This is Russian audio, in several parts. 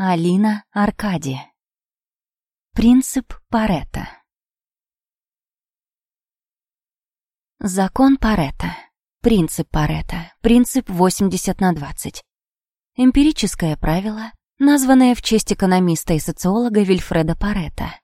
Алина Аркади. Принцип Паретта. Закон Паретта. Принцип Паретта. Принцип 80 на 20. Эмпирическое правило, названное в честь экономиста и социолога Вильфреда Паретта.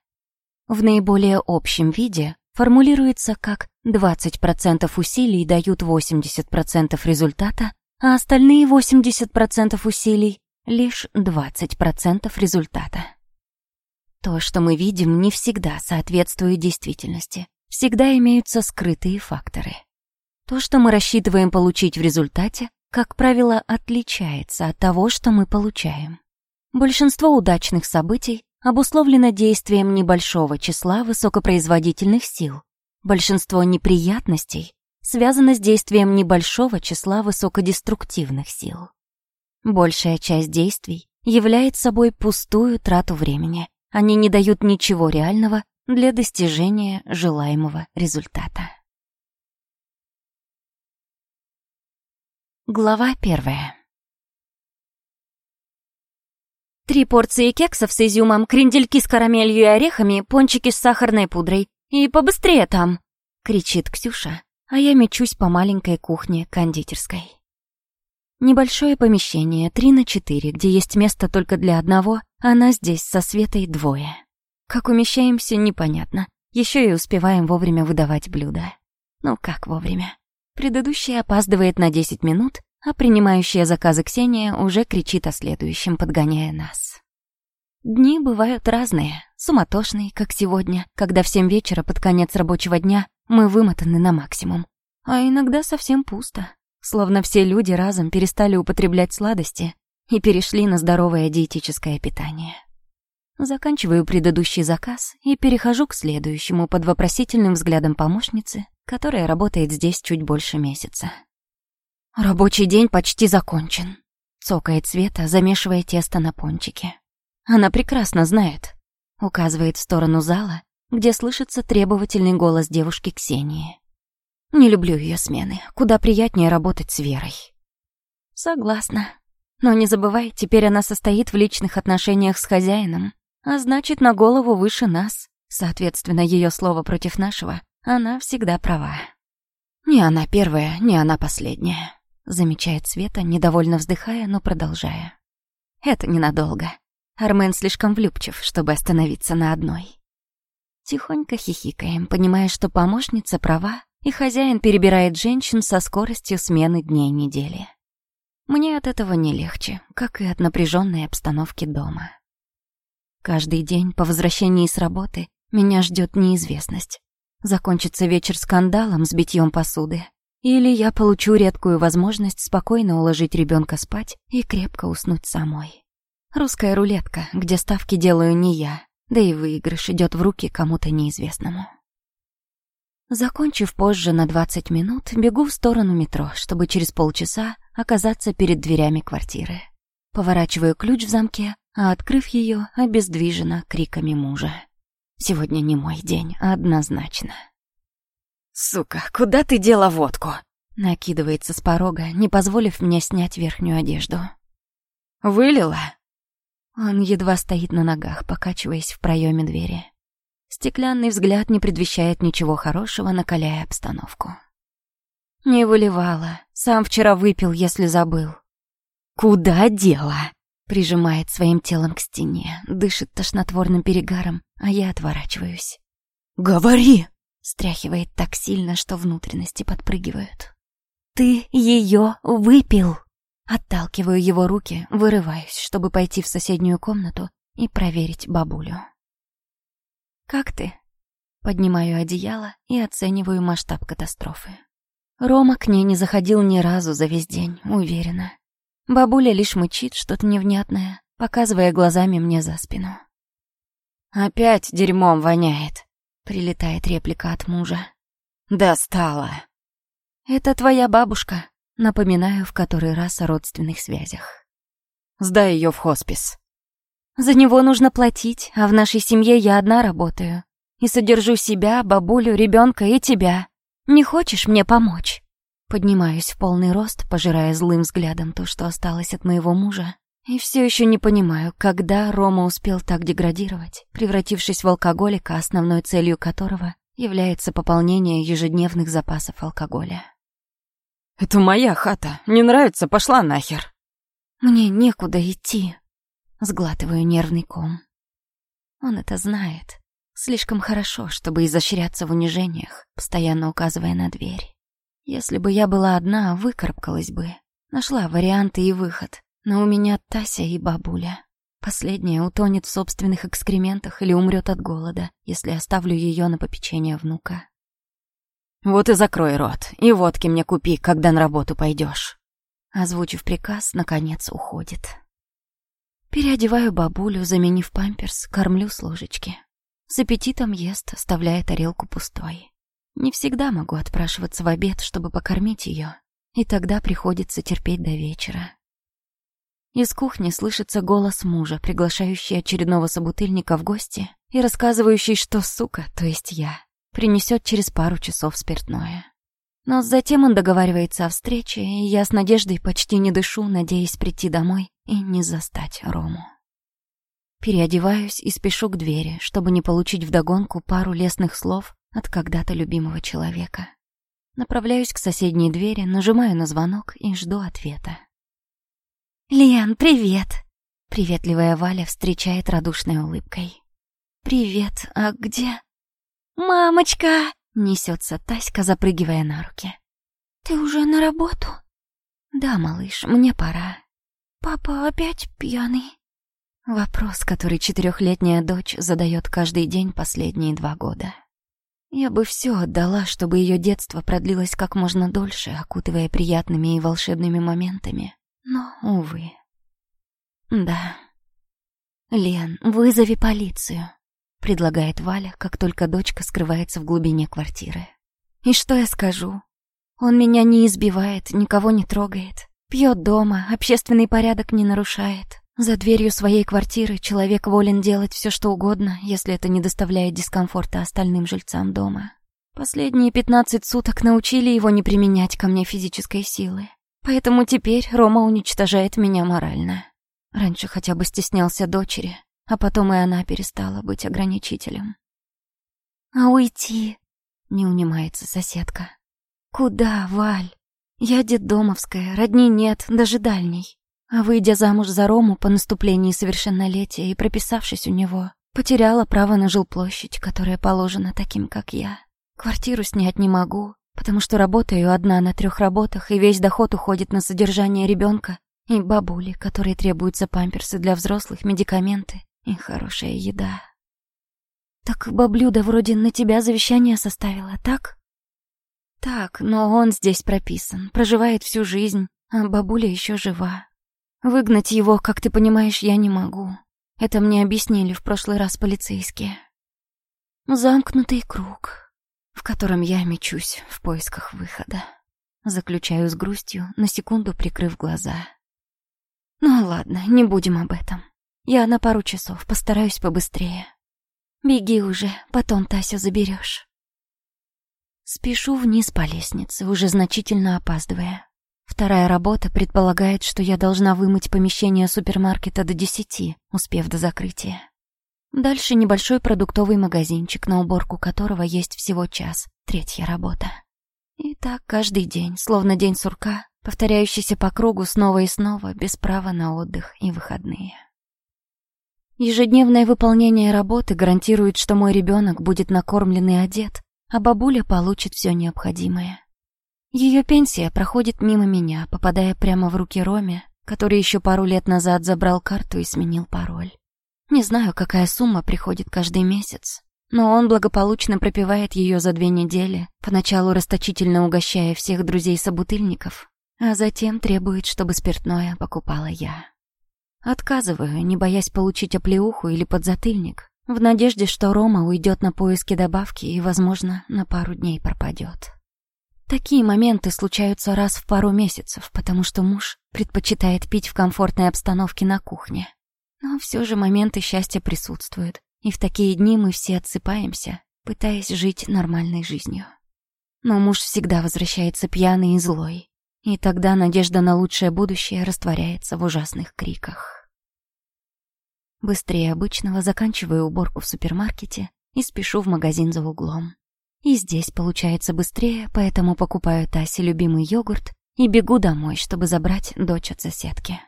В наиболее общем виде формулируется как 20% усилий дают 80% результата, а остальные 80% усилий — лишь 20% результата. То, что мы видим, не всегда соответствует действительности. Всегда имеются скрытые факторы. То, что мы рассчитываем получить в результате, как правило, отличается от того, что мы получаем. Большинство удачных событий обусловлено действием небольшого числа высокопроизводительных сил. Большинство неприятностей связано с действием небольшого числа высокодеструктивных сил. Большая часть действий является собой пустую трату времени. Они не дают ничего реального для достижения желаемого результата. Глава первая. Три порции кексов с изюмом, крендельки с карамелью и орехами, пончики с сахарной пудрой. И побыстрее там!» — кричит Ксюша, а я мечусь по маленькой кухне кондитерской. Небольшое помещение, три на четыре, где есть место только для одного, а нас здесь со Светой двое. Как умещаемся, непонятно. Еще и успеваем вовремя выдавать блюда. Ну как вовремя? Предыдущая опаздывает на 10 минут, а принимающая заказы Ксения уже кричит о следующем, подгоняя нас. Дни бывают разные, суматошные, как сегодня, когда в семь вечера под конец рабочего дня мы вымотаны на максимум. А иногда совсем пусто, словно все люди разом перестали употреблять сладости и перешли на здоровое диетическое питание. Заканчиваю предыдущий заказ и перехожу к следующему под вопросительным взглядом помощницы, которая работает здесь чуть больше месяца. «Рабочий день почти закончен», — цокает Света, замешивая тесто на пончике. «Она прекрасно знает», — указывает в сторону зала, где слышится требовательный голос девушки Ксении. «Не люблю ее смены, куда приятнее работать с Верой». «Согласна. Но не забывай, теперь она состоит в личных отношениях с хозяином, а значит, на голову выше нас. Соответственно, ее слово против нашего, она всегда права». «Не она первая, не она последняя», замечает Света, недовольно вздыхая, но продолжая. Это ненадолго. Армен слишком влюбчив, чтобы остановиться на одной. Тихонько хихикаем, понимая, что помощница права, и хозяин перебирает женщин со скоростью смены дней недели. Мне от этого не легче, как и от напряженной обстановки дома. Каждый день по возвращении с работы меня ждет неизвестность. Закончится вечер скандалом с битьем посуды, или я получу редкую возможность спокойно уложить ребенка спать и крепко уснуть самой. Русская рулетка, где ставки делаю не я, да и выигрыш идет в руки кому-то неизвестному. Закончив позже на 20 минут, бегу в сторону метро, чтобы через полчаса оказаться перед дверями квартиры. Поворачиваю ключ в замке, а открыв ее, обездвижена криками мужа. Сегодня не мой день, однозначно. «Сука, куда ты дела водку?» Накидывается с порога, не позволив мне снять верхнюю одежду. «Вылила?» Он едва стоит на ногах, покачиваясь в проеме двери. Стеклянный взгляд не предвещает ничего хорошего, накаляя обстановку. «Не выливала. Сам вчера выпил, если забыл». «Куда дела?» Прижимает своим телом к стене, дышит тошнотворным перегаром, а я отворачиваюсь. «Говори!» Стряхивает так сильно, что внутренности подпрыгивают. «Ты ее выпил!» Отталкиваю его руки, вырываюсь, чтобы пойти в соседнюю комнату и проверить бабулю. «Как ты?» Поднимаю одеяло и оцениваю масштаб катастрофы. Рома к ней не заходил ни разу за весь день, уверена. Бабуля лишь мычит что-то невнятное, показывая глазами мне за спину. «Опять дерьмом воняет», Прилетает реплика от мужа. «Достала!» «Это твоя бабушка», напоминаю в который раз о родственных связях. «Сдай ее в хоспис». «За него нужно платить, а в нашей семье я одна работаю. И содержу себя, бабулю, ребенка и тебя. Не хочешь мне помочь?» Поднимаюсь в полный рост, пожирая злым взглядом то, что осталось от моего мужа, И все еще не понимаю, когда Рома успел так деградировать, превратившись в алкоголика, основной целью которого является пополнение ежедневных запасов алкоголя. «Это моя хата. Не нравится? Пошла нахер!» «Мне некуда идти». Сглатываю нервный ком. Он это знает. Слишком хорошо, чтобы изощряться в унижениях, постоянно указывая на дверь. Если бы я была одна, выкарабкалась бы. Нашла варианты и выход. Но у меня Тася и бабуля. Последняя утонет в собственных экскрементах или умрет от голода, если оставлю ее на попечение внука. «Вот и закрой рот, и водки мне купи, когда на работу пойдешь. Озвучив приказ, наконец уходит. Переодеваю бабулю, заменив памперс, кормлю с ложечки. С аппетитом ест, оставляя тарелку пустой. Не всегда могу отпрашиваться в обед, чтобы покормить ее, и тогда приходится терпеть до вечера. Из кухни слышится голос мужа, приглашающий очередного собутыльника в гости и рассказывающий, что сука, то есть я, принесет через пару часов спиртное. Но затем он договаривается о встрече, и я с надеждой почти не дышу, надеясь прийти домой и не застать Рому. Переодеваюсь и спешу к двери, чтобы не получить вдогонку пару лестных слов от когда-то любимого человека. Направляюсь к соседней двери, нажимаю на звонок и жду ответа. «Лен, привет!» Приветливая Валя встречает радушной улыбкой. «Привет, а где?» «Мамочка!» — несется Таська, запрыгивая на руки. «Ты уже на работу?» «Да, малыш, мне пора». «Папа опять пьяный?» Вопрос, который четырехлетняя дочь задает каждый день последние два года. Я бы все отдала, чтобы ее детство продлилось как можно дольше, окутывая приятными и волшебными моментами. Но, увы. Да. «Лен, вызови полицию», — предлагает Валя, как только дочка скрывается в глубине квартиры. «И что я скажу? Он меня не избивает, никого не трогает, пьет дома, общественный порядок не нарушает. За дверью своей квартиры человек волен делать все, что угодно, если это не доставляет дискомфорта остальным жильцам дома. Последние пятнадцать суток научили его не применять ко мне физической силы. Поэтому теперь Рома уничтожает меня морально. Раньше хотя бы стеснялся дочери, а потом и она перестала быть ограничителем. «А уйти?» — не унимается соседка. «Куда, Валь? Я детдомовская, родни нет, даже дальней. А выйдя замуж за Рому по наступлении совершеннолетия и прописавшись у него, потеряла право на жилплощадь, которая положена таким, как я. Квартиру снять не могу, потому что работаю одна на трех работах, и весь доход уходит на содержание ребенка и бабули, которые требуются памперсы для взрослых, медикаменты и хорошая еда. Так баблюда вроде на тебя завещание составила, так? Так, но он здесь прописан, проживает всю жизнь, а бабуля еще жива. Выгнать его, как ты понимаешь, я не могу. Это мне объяснили в прошлый раз полицейские. Замкнутый круг в котором я мечусь в поисках выхода. Заключаю с грустью, на секунду прикрыв глаза. Ну ладно, не будем об этом. Я на пару часов постараюсь побыстрее. Беги уже, потом Тасю заберешь. Спешу вниз по лестнице, уже значительно опаздывая. Вторая работа предполагает, что я должна вымыть помещение супермаркета до десяти, успев до закрытия. Дальше небольшой продуктовый магазинчик, на уборку которого есть всего час. Третья работа. И так каждый день, словно день сурка, повторяющийся по кругу снова и снова, без права на отдых и выходные. Ежедневное выполнение работы гарантирует, что мой ребенок будет накормлен и одет, а бабуля получит все необходимое. Ее пенсия проходит мимо меня, попадая прямо в руки Роме, который еще пару лет назад забрал карту и сменил пароль. Не знаю, какая сумма приходит каждый месяц, но он благополучно пропивает ее за две недели, поначалу расточительно угощая всех друзей-собутыльников, а затем требует, чтобы спиртное покупала я. Отказываю, не боясь получить оплеуху или подзатыльник, в надежде, что Рома уйдет на поиски добавки и, возможно, на пару дней пропадет. Такие моменты случаются раз в пару месяцев, потому что муж предпочитает пить в комфортной обстановке на кухне. Но все же моменты счастья присутствуют, и в такие дни мы все отсыпаемся, пытаясь жить нормальной жизнью. Но муж всегда возвращается пьяный и злой, И тогда надежда на лучшее будущее растворяется в ужасных криках. Быстрее обычного заканчиваю уборку в супермаркете и спешу в магазин за углом. И здесь получается быстрее, поэтому покупаю Тасе любимый йогурт и бегу домой, чтобы забрать дочь от соседки.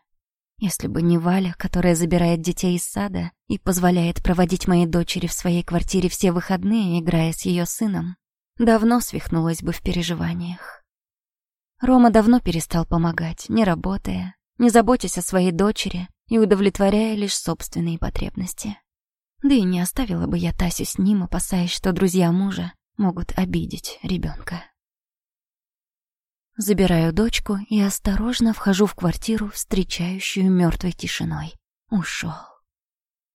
Если бы не Валя, которая забирает детей из сада и позволяет проводить моей дочери в своей квартире все выходные, играя с ее сыном, давно свихнулась бы в переживаниях. Рома давно перестал помогать, не работая, не заботясь о своей дочери и удовлетворяя лишь собственные потребности. Да и не оставила бы я Тасю с ним, опасаясь, что друзья мужа могут обидеть ребенка. Забираю дочку и осторожно вхожу в квартиру, встречающую мертвой тишиной. Ушел.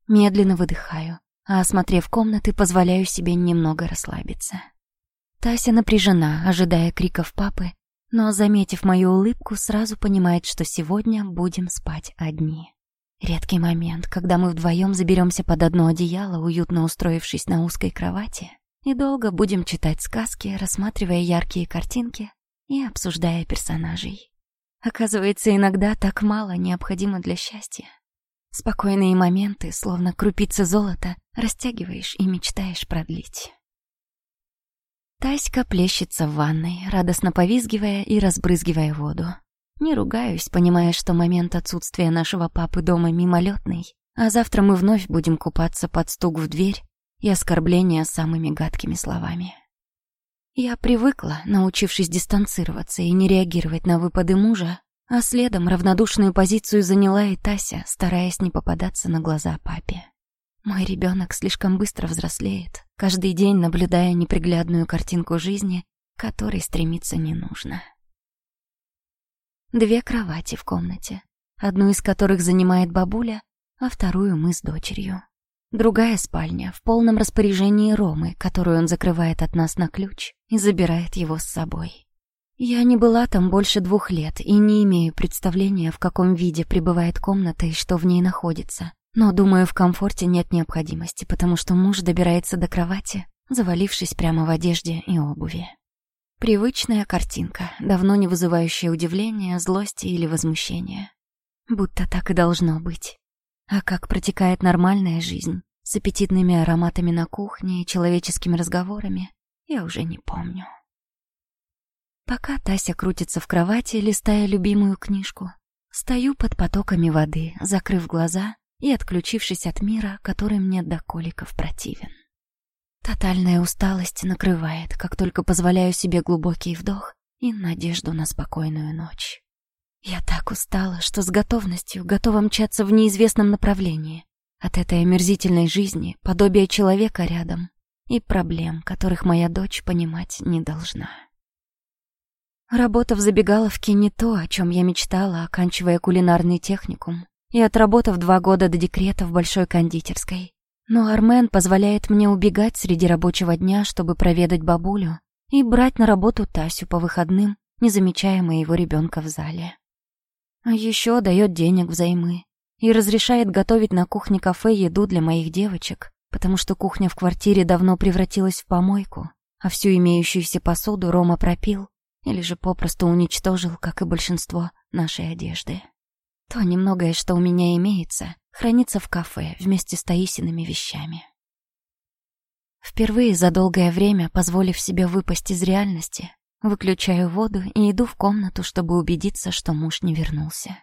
Медленно выдыхаю, а осмотрев комнаты, позволяю себе немного расслабиться. Тася напряжена, ожидая криков папы, но, заметив мою улыбку, сразу понимает, что сегодня будем спать одни. Редкий момент, когда мы вдвоем заберемся под одно одеяло, уютно устроившись на узкой кровати, и долго будем читать сказки, рассматривая яркие картинки и обсуждая персонажей. Оказывается, иногда так мало необходимо для счастья. Спокойные моменты, словно крупицы золота, растягиваешь и мечтаешь продлить. Таська плещется в ванной, радостно повизгивая и разбрызгивая воду. Не ругаюсь, понимая, что момент отсутствия нашего папы дома мимолетный, а завтра мы вновь будем купаться под стук в дверь и оскорбления самыми гадкими словами. Я привыкла, научившись дистанцироваться и не реагировать на выпады мужа, а следом равнодушную позицию заняла и Тася, стараясь не попадаться на глаза папе. Мой ребенок слишком быстро взрослеет, каждый день наблюдая неприглядную картинку жизни, которой стремиться не нужно. Две кровати в комнате, одну из которых занимает бабуля, а вторую мы с дочерью. Другая спальня в полном распоряжении Ромы, которую он закрывает от нас на ключ и забирает его с собой. Я не была там больше двух лет и не имею представления, в каком виде пребывает комната и что в ней находится. Но, думаю, в комфорте нет необходимости, потому что муж добирается до кровати, завалившись прямо в одежде и обуви. Привычная картинка, давно не вызывающая удивления, злости или возмущения. Будто так и должно быть. А как протекает нормальная жизнь, с аппетитными ароматами на кухне и человеческими разговорами, я уже не помню. Пока Тася крутится в кровати, листая любимую книжку, стою под потоками воды, закрыв глаза и отключившись от мира, который мне до коликов противен. Тотальная усталость накрывает, как только позволяю себе глубокий вдох и надежду на спокойную ночь. Я так устала, что с готовностью готова мчаться в неизвестном направлении. От этой омерзительной жизни, подобия человека рядом и проблем, которых моя дочь понимать не должна. Работа в забегаловке не то, о чем я мечтала, оканчивая кулинарный техникум и отработав два года до декрета в большой кондитерской. Но Армен позволяет мне убегать среди рабочего дня, чтобы проведать бабулю, и брать на работу Тасю по выходным, не замечая моего ребенка в зале. А еще дает денег взаймы и разрешает готовить на кухне кафе еду для моих девочек, потому что кухня в квартире давно превратилась в помойку, а всю имеющуюся посуду Рома пропил или же попросту уничтожил, как и большинство нашей одежды. То немногое, что у меня имеется, хранится в кафе вместе с Таисиными вещами. Впервые за долгое время, позволив себе выпасть из реальности, Выключаю воду и иду в комнату, чтобы убедиться, что муж не вернулся.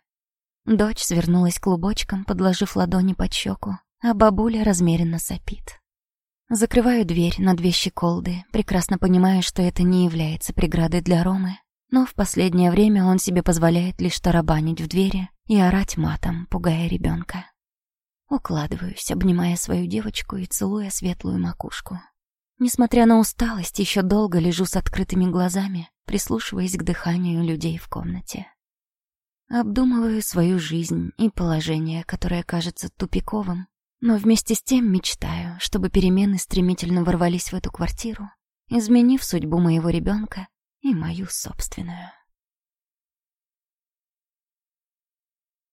Дочь свернулась клубочком, подложив ладони под щеку, а бабуля размеренно сопит. Закрываю дверь на две щеколды, прекрасно понимая, что это не является преградой для Ромы, но в последнее время он себе позволяет лишь тарабанить в двери и орать матом, пугая ребенка. Укладываюсь, обнимая свою девочку и целуя светлую макушку. Несмотря на усталость, еще долго лежу с открытыми глазами, прислушиваясь к дыханию людей в комнате. Обдумываю свою жизнь и положение, которое кажется тупиковым, но вместе с тем мечтаю, чтобы перемены стремительно ворвались в эту квартиру, изменив судьбу моего ребенка и мою собственную.